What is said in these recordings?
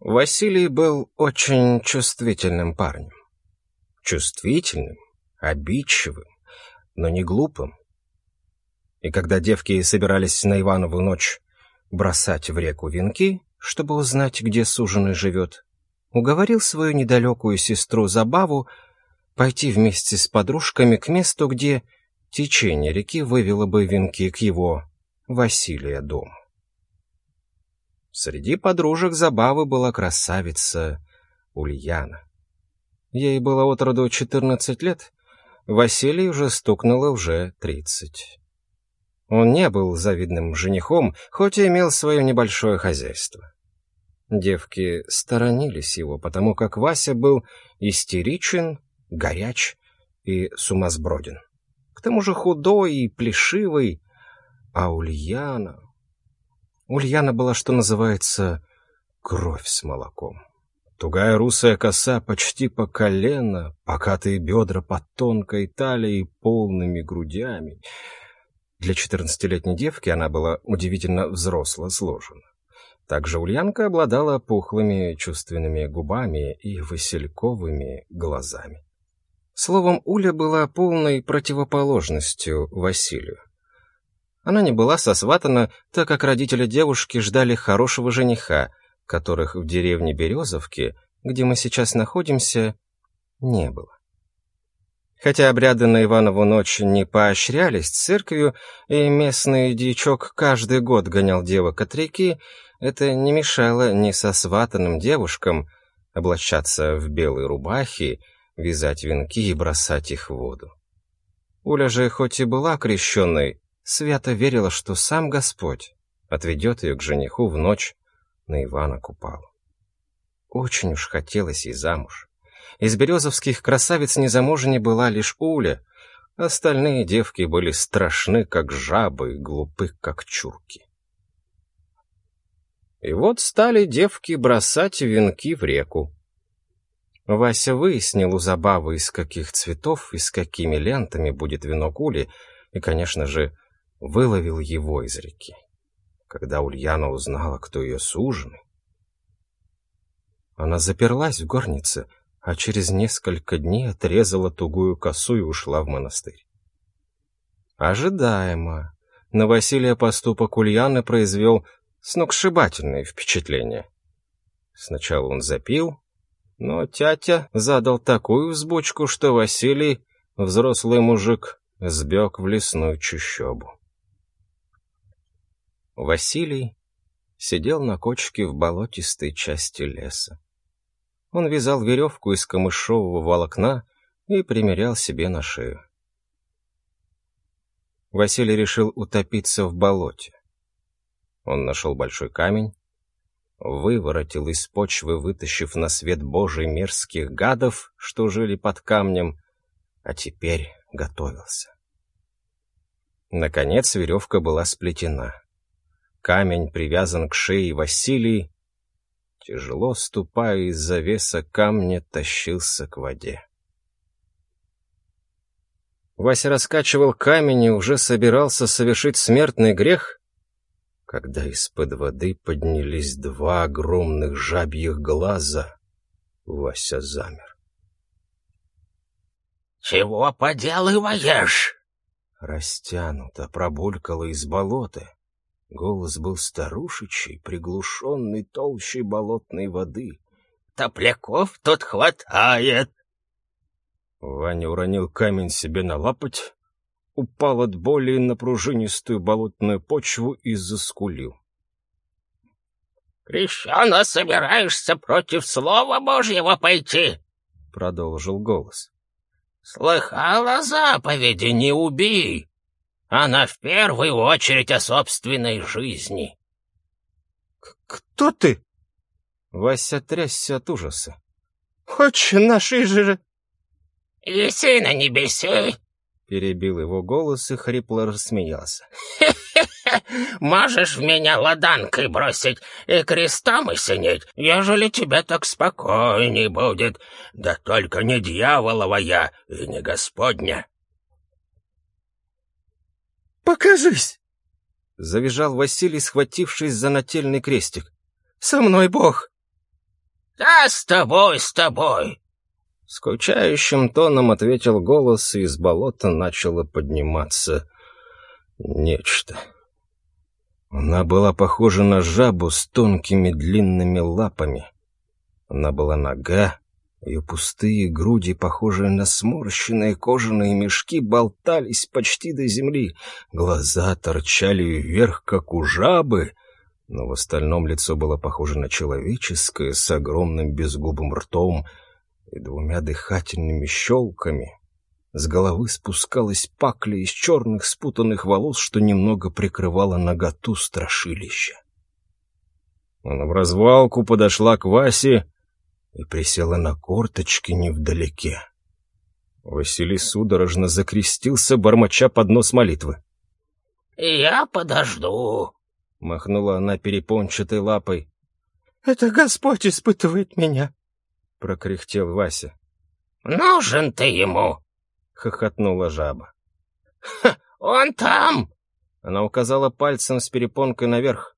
Василий был очень чувствительным парнем. Чувствительным, обидчивым, но не глупым. И когда девки собирались на Иванову ночь бросать в реку венки, чтобы узнать, где суженый живет, уговорил свою недалекую сестру Забаву пойти вместе с подружками к месту, где течение реки вывело бы венки к его Василия дому. Среди подружек Забавы была красавица Ульяна. Ей было от роду 14 лет, Василий уже стукнуло уже 30. Он не был завидным женихом, хоть и имел свое небольшое хозяйство. Девки сторонились его, потому как Вася был истеричен, горяч и сумасброден. К тому же худой и плешивый, а Ульяна... Ульяна была, что называется, кровь с молоком. Тугая русая коса почти по колено, покатые бедра под тонкой талией полными грудями. Для четырнадцатилетней девки она была удивительно взросло сложена. Также Ульянка обладала пухлыми чувственными губами и васильковыми глазами. Словом, Уля была полной противоположностью Василию. Она не была сосватана, так как родители девушки ждали хорошего жениха, которых в деревне Березовки, где мы сейчас находимся, не было. Хотя обряды на Иванову ночь не поощрялись церковью, и местный дьячок каждый год гонял девок от реки, это не мешало ни сосватанным девушкам облачаться в белые рубахи, вязать венки и бросать их в воду. Уля же, хоть и была крещенной, свято верила, что сам Господь отведет ее к жениху в ночь на Ивана Купалу. Очень уж хотелось ей замуж. Из березовских красавиц незамужней была лишь Уля, остальные девки были страшны, как жабы, и глупы, как чурки. И вот стали девки бросать венки в реку. Вася выяснил у Забавы, из каких цветов и с какими лентами будет венок Ули, и, конечно же, выловил его из реки. Когда Ульяна узнала, кто ее суженый, она заперлась в горнице, а через несколько дней отрезала тугую косу и ушла в монастырь. Ожидаемо. На Василия поступок Ульяны произвел сногсшибательное впечатление. Сначала он запил, но тятя задал такую взбучку, что Василий, взрослый мужик, сбег в лесную чащобу. Василий сидел на кочке в болотистой части леса. Он вязал веревку из камышового волокна и примерял себе на шею. Василий решил утопиться в болоте. Он нашел большой камень, выворотил из почвы, вытащив на свет Божий мерзких гадов, что жили под камнем, а теперь готовился. Наконец веревка была сплетена. Камень привязан к шее Василий, тяжело ступая из-за веса камня, тащился к воде. Вася раскачивал камень и уже собирался совершить смертный грех, когда из-под воды поднялись два огромных жабьих глаза. Вася замер. «Чего поделываешь?» Растянуто пробулькало из болота. Голос был старушечий, приглушенный толщей болотной воды. «Топляков тут хватает!» Ваня уронил камень себе на лапоть, упал от боли на пружинистую болотную почву и заскулил. «Крещено собираешься против слова Божьего пойти?» — продолжил голос. «Слыхала заповеди «не убий», она в первую очередь о собственной жизни. «Кто ты?» Вася трясся от ужаса. «Хочешь нашей же...» «И сына не беси!» Перебил его голос и хрипло рассмеялся. Можешь в меня ладанкой бросить и крестом осенить, ежели тебе так спокойней будет, да только не дьяволовая и не господня. «Покажись!» — завизжал Василий, схватившись за нательный крестик. «Со мной Бог!» «Да с тобой, с тобой!» Скучающим тоном ответил голос, и из болота начало подниматься нечто. Она была похожа на жабу с тонкими длинными лапами. Она была нога, ее пустые груди, похожие на сморщенные кожаные мешки, болтались почти до земли. Глаза торчали вверх, как у жабы, но в остальном лицо было похоже на человеческое с огромным безгубым ртом и двумя дыхательными щелками. С головы спускалась пакля из черных спутанных волос, что немного прикрывала наготу страшилища. Она в развалку подошла к Васе и присела на корточки невдалеке. Василий судорожно закрестился, бормоча под нос молитвы. «Я подожду», — махнула она перепончатой лапой. «Это Господь испытывает меня», — прокряхтел Вася. «Нужен ты ему», — хохотнула жаба. «Он там!» Она указала пальцем с перепонкой наверх.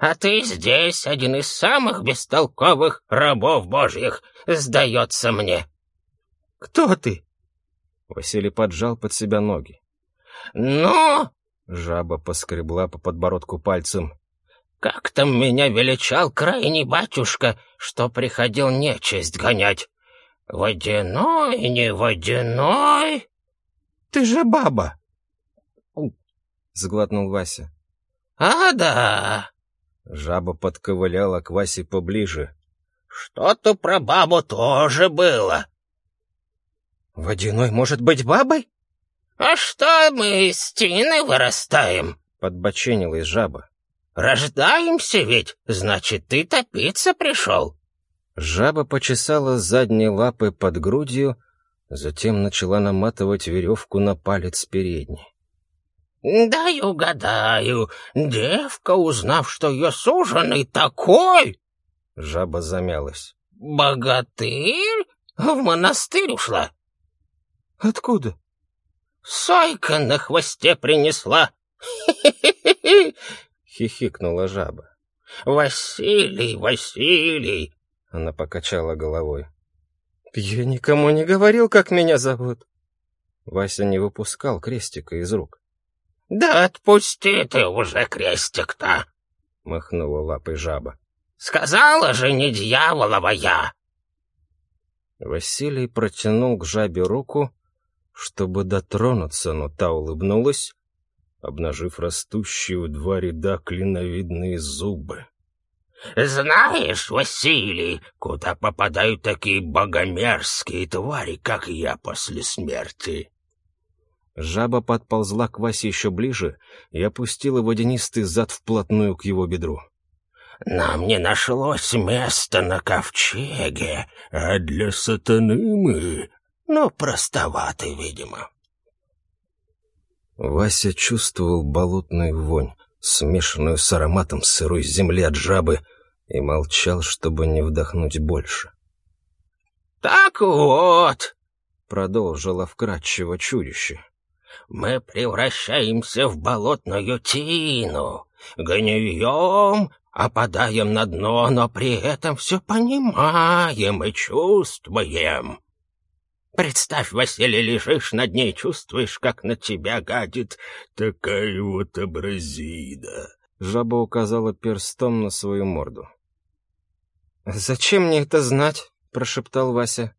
А ты здесь один из самых бестолковых рабов божьих, сдается мне. Кто ты? Василий поджал под себя ноги. Ну? Жаба поскребла по подбородку пальцем. Как там меня величал крайний батюшка, что приходил нечисть гонять? Водяной, не водяной? Ты же баба. Сглотнул Вася. А, да. Жаба подковыляла к Васе поближе. «Что-то про бабу тоже было». «Водяной может быть бабой?» «А что мы из тины вырастаем?» — подбоченилась жаба. «Рождаемся ведь, значит, ты топиться пришел». Жаба почесала задней лапы под грудью, затем начала наматывать веревку на палец передней. «Дай угадаю, девка, узнав, что ее суженый такой...» Жаба замялась. «Богатырь? В монастырь ушла?» «Откуда?» «Сойка на хвосте принесла!» Хихикнула жаба. «Василий, Василий!» Она покачала головой. «Я никому не говорил, как меня зовут». Вася не выпускал крестика из рук. «Да отпусти ты уже крестик-то!» — махнула лапой жаба. «Сказала же, не дьяволовая!» Василий протянул к жабе руку, чтобы дотронуться, но та улыбнулась, обнажив растущие в два ряда клиновидные зубы. «Знаешь, Василий, куда попадают такие богомерзкие твари, как я после смерти?» Жаба подползла к Васе еще ближе и опустила водянистый зад вплотную к его бедру. «Нам не нашлось места на ковчеге, а для сатаны мы, но простоваты, видимо». Вася чувствовал болотную вонь, смешанную с ароматом сырой земли от жабы, и молчал, чтобы не вдохнуть больше. «Так вот», — продолжило вкрадчиво чудище, мы превращаемся в болотную тину, гнием, опадаем на дно, но при этом все понимаем и чувствуем. Представь, Василий, лежишь на дне и чувствуешь, как на тебя гадит такая вот абразида. Жаба указала перстом на свою морду. «Зачем мне это знать?» — прошептал Вася.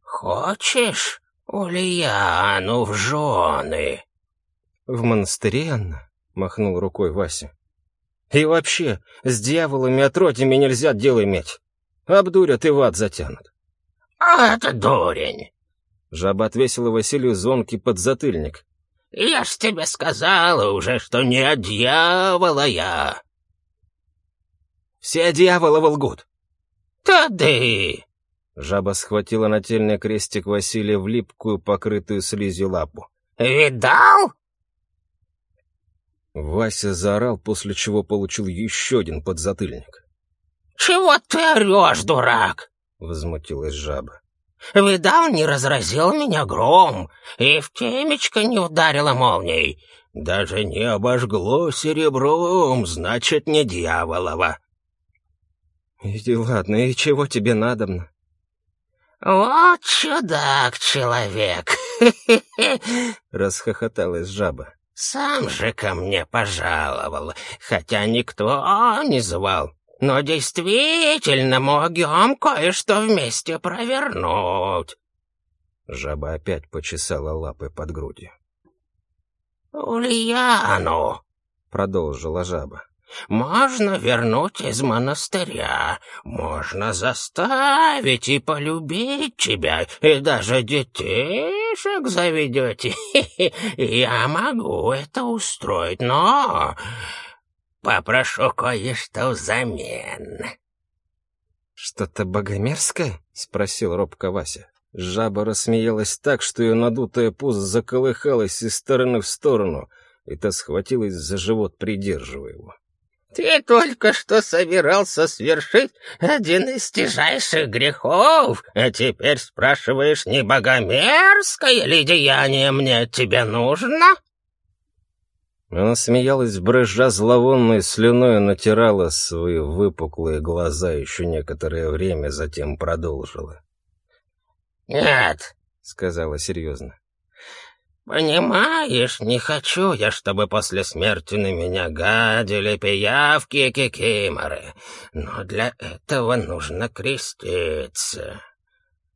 «Хочешь?» «Ульяну в жены!» «В монастыре, Анна?» — махнул рукой Вася. «И вообще, с дьяволами отродьями нельзя дело иметь. Обдурят и в ад затянут». «А это дурень!» Жаба отвесила Василию звонкий подзатыльник. «Я ж тебе сказала уже, что не от дьявола я!» «Все дьяволы лгут!» «Тады!» Жаба схватила нательный крестик Василия в липкую, покрытую слизью лапу. «Видал?» Вася заорал, после чего получил еще один подзатыльник. «Чего ты орешь, дурак?» — возмутилась жаба. «Видал, не разразил меня гром, и в темечко не ударило молнией. Даже не обожгло серебром, значит, не дьяволово». «Иди, ладно, и чего тебе надобно?» «Вот чудак-человек!» — расхохоталась жаба. «Сам же ко мне пожаловал, хотя никто не звал. Но действительно могем кое-что вместе провернуть». Жаба опять почесала лапы под грудью. «Ульяну!» — продолжила жаба. Можно вернуть из монастыря, можно заставить и полюбить тебя, и даже детишек заведете. Я могу это устроить, но попрошу кое-что взамен». «Что-то богомерзкое?» — спросил робко Вася. Жаба рассмеялась так, что ее надутая пузо заколыхалась из стороны в сторону, и та схватилась за живот, придерживая его. Ты только что собирался свершить один из тяжайших грехов, а теперь спрашиваешь, не богомерзкое ли деяние мне от тебя нужно?» Она смеялась, брызжа зловонной слюной, натирала свои выпуклые глаза еще некоторое время, затем продолжила. «Нет», — сказала серьезно, «Понимаешь, не хочу я, чтобы после смерти на меня гадили пиявки и кикиморы, но для этого нужно креститься,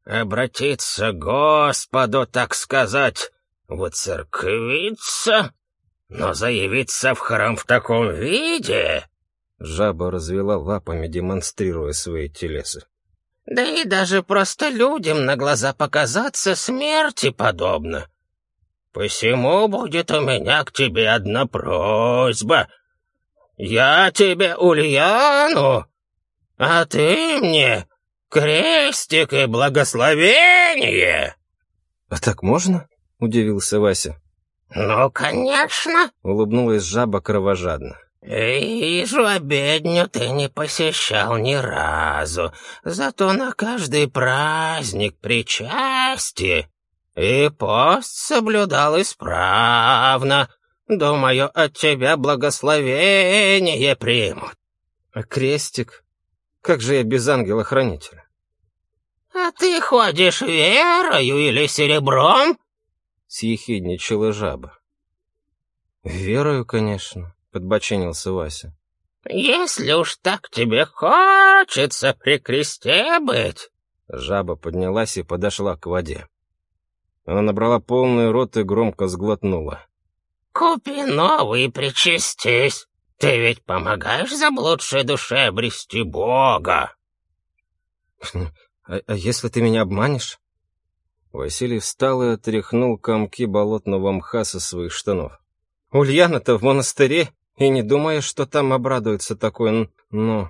обратиться к Господу, так сказать, воцерквиться, но заявиться в храм в таком виде...» Жаба развела лапами, демонстрируя свои телесы. «Да и даже просто людям на глаза показаться смерти подобно». Посему будет у меня к тебе одна просьба. Я тебе Ульяну, а ты мне крестик и благословение. — А так можно? — удивился Вася. — Ну, конечно, — улыбнулась жаба кровожадно. «Вижу, обедню ты не посещал ни разу, зато на каждый праздник причастие и пост соблюдал исправно. Думаю, от тебя благословение примут. А крестик? Как же я без ангела-хранителя? А ты ходишь верою или серебром? Съехидничала жаба. Верою, конечно, подбоченился Вася. Если уж так тебе хочется при кресте быть. Жаба поднялась и подошла к воде. Она набрала полный рот и громко сглотнула. «Купи новый и причастись. Ты ведь помогаешь заблудшей душе обрести Бога». «А, а если ты меня обманешь?» Василий встал и отряхнул комки болотного мха со своих штанов. «Ульяна-то в монастыре, и не думая, что там обрадуется такой, ну...»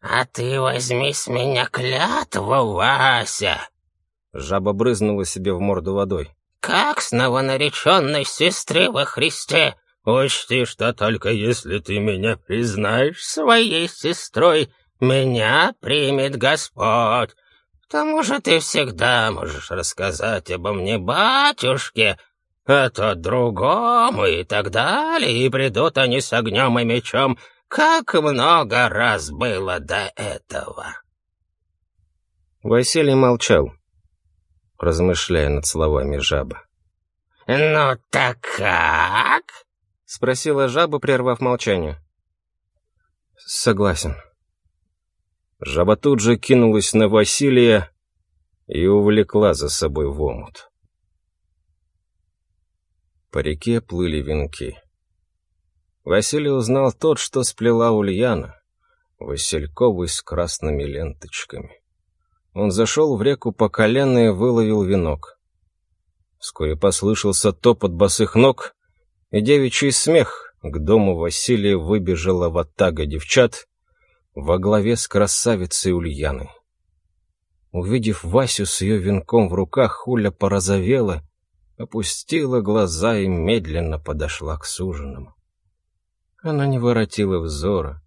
«А ты возьми с меня клятву, Вася!» Жаба брызнула себе в морду водой. «Как с новонареченной сестры во Христе! Учти, что только если ты меня признаешь своей сестрой, меня примет Господь. К тому же ты всегда можешь рассказать обо мне батюшке, а то другому и так далее, и придут они с огнем и мечом, как много раз было до этого». Василий молчал размышляя над словами жаба. «Ну так как?» — спросила жаба, прервав молчание. «Согласен». Жаба тут же кинулась на Василия и увлекла за собой в омут. По реке плыли венки. Василий узнал тот, что сплела Ульяна, васильковый с красными ленточками. Он зашел в реку по колено и выловил венок. Вскоре послышался топот босых ног и девичий смех. К дому Василия выбежала ватага девчат во главе с красавицей Ульяной. Увидев Васю с ее венком в руках, Хуля порозовела, опустила глаза и медленно подошла к суженому. Она не воротила взора,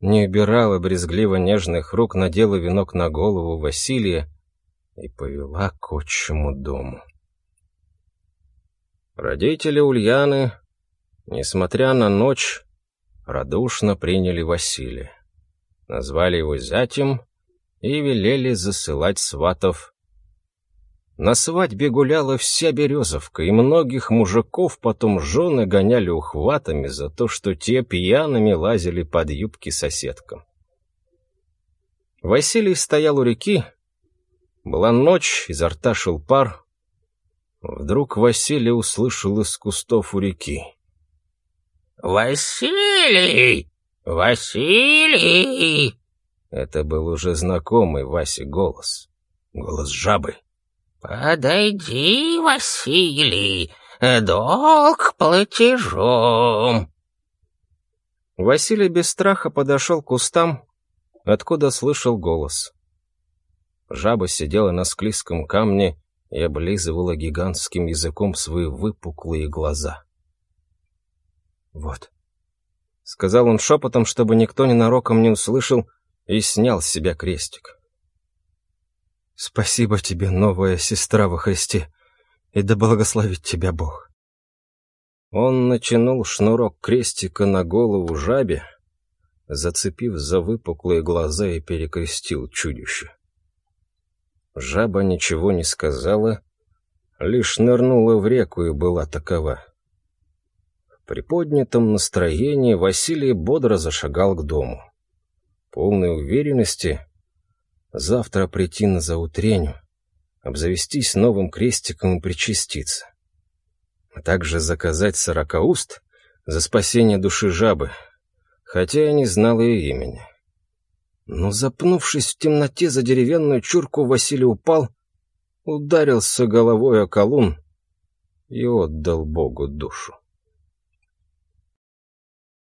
не убирала брезгливо нежных рук, надела венок на голову Василия и повела к отчему дому. Родители Ульяны, несмотря на ночь, радушно приняли Василия. назвали его зятем и велели засылать сватов. На свадьбе гуляла вся Березовка, и многих мужиков потом жены гоняли ухватами за то, что те пьяными лазили под юбки соседкам. Василий стоял у реки. Была ночь, изо рта шел пар. Вдруг Василий услышал из кустов у реки. «Василий! Василий!» Это был уже знакомый Васе голос. Голос жабы. «Подойди, Василий, долг платежом!» Василий без страха подошел к кустам, откуда слышал голос. Жаба сидела на склизком камне и облизывала гигантским языком свои выпуклые глаза. «Вот», — сказал он шепотом, чтобы никто ненароком не услышал, и снял с себя крестик. «Спасибо тебе, новая сестра во Христе, и да благословит тебя Бог». Он натянул шнурок крестика на голову жабе, зацепив за выпуклые глаза и перекрестил чудище. Жаба ничего не сказала, лишь нырнула в реку и была такова. При поднятом настроении Василий бодро зашагал к дому. Полной уверенности завтра прийти на заутреню, обзавестись новым крестиком и причаститься. А также заказать сорока за спасение души жабы, хотя я не знал ее имени. Но запнувшись в темноте за деревянную чурку, Василий упал, ударился головой о колун и отдал Богу душу.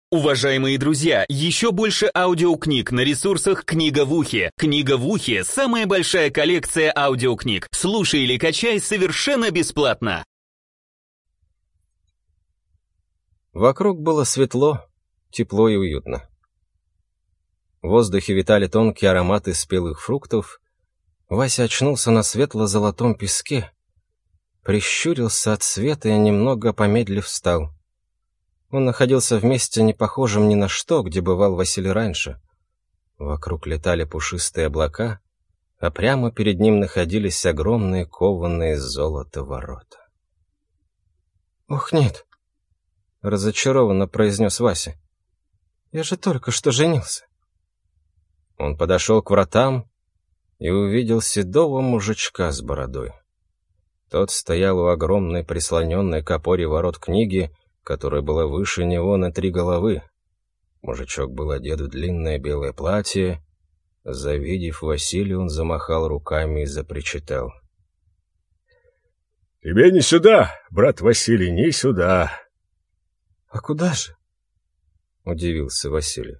Уважаемые друзья, еще больше аудиокниг на ресурсах «Книга в ухе». «Книга в ухе» — самая большая коллекция аудиокниг. Слушай или качай совершенно бесплатно. Вокруг было светло, тепло и уютно. В воздухе витали тонкие ароматы спелых фруктов. Вася очнулся на светло-золотом песке, прищурился от света и, немного помедлив, встал. Он находился в месте, не похожем ни на что, где бывал Василий раньше. Вокруг летали пушистые облака, а прямо перед ним находились огромные кованые из золота ворота. «Ох, нет!» — разочарованно произнес Вася. «Я же только что женился». Он подошел к вратам и увидел седого мужичка с бородой. Тот стоял у огромной прислоненной к опоре ворот книги, которая была выше него на три головы. Мужичок был одет в длинное белое платье. Завидев Василия, он замахал руками и запричитал. «Тебе не сюда, брат Василий, не сюда!» «А куда же?» — удивился Василий.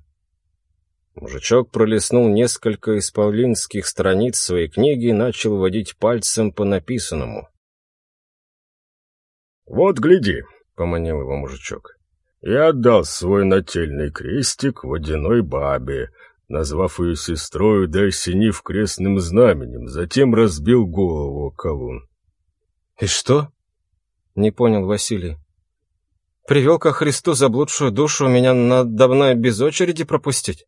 Мужичок пролистнул несколько исполинских страниц своей книги и начал водить пальцем по написанному. «Вот, гляди!» Поманил его мужичок. «Я отдал свой нательный крестик водяной бабе, назвав ее сестрою да осенив крестным знаменем, затем разбил голову колун». «И что?» — не понял Василий. «Привел ко Христу заблудшую душу, меня надо без очереди пропустить?»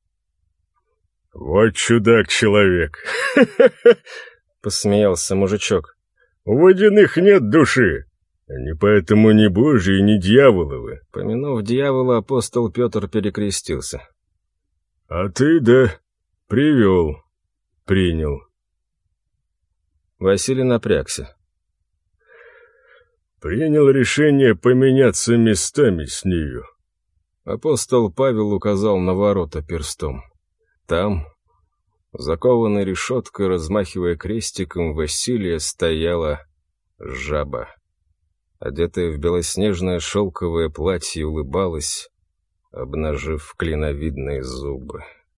«Вот чудак-человек!» — посмеялся мужичок. «У водяных нет души, они поэтому не божьи, не дьяволовы. Помянув дьявола, апостол Петр перекрестился. А ты, да, привел, принял. Василий напрягся. Принял решение поменяться местами с нею. Апостол Павел указал на ворота перстом. Там, закованной решеткой, размахивая крестиком, Василия стояла жаба одетая в белоснежное шелковое платье, улыбалась, обнажив клиновидные зубы.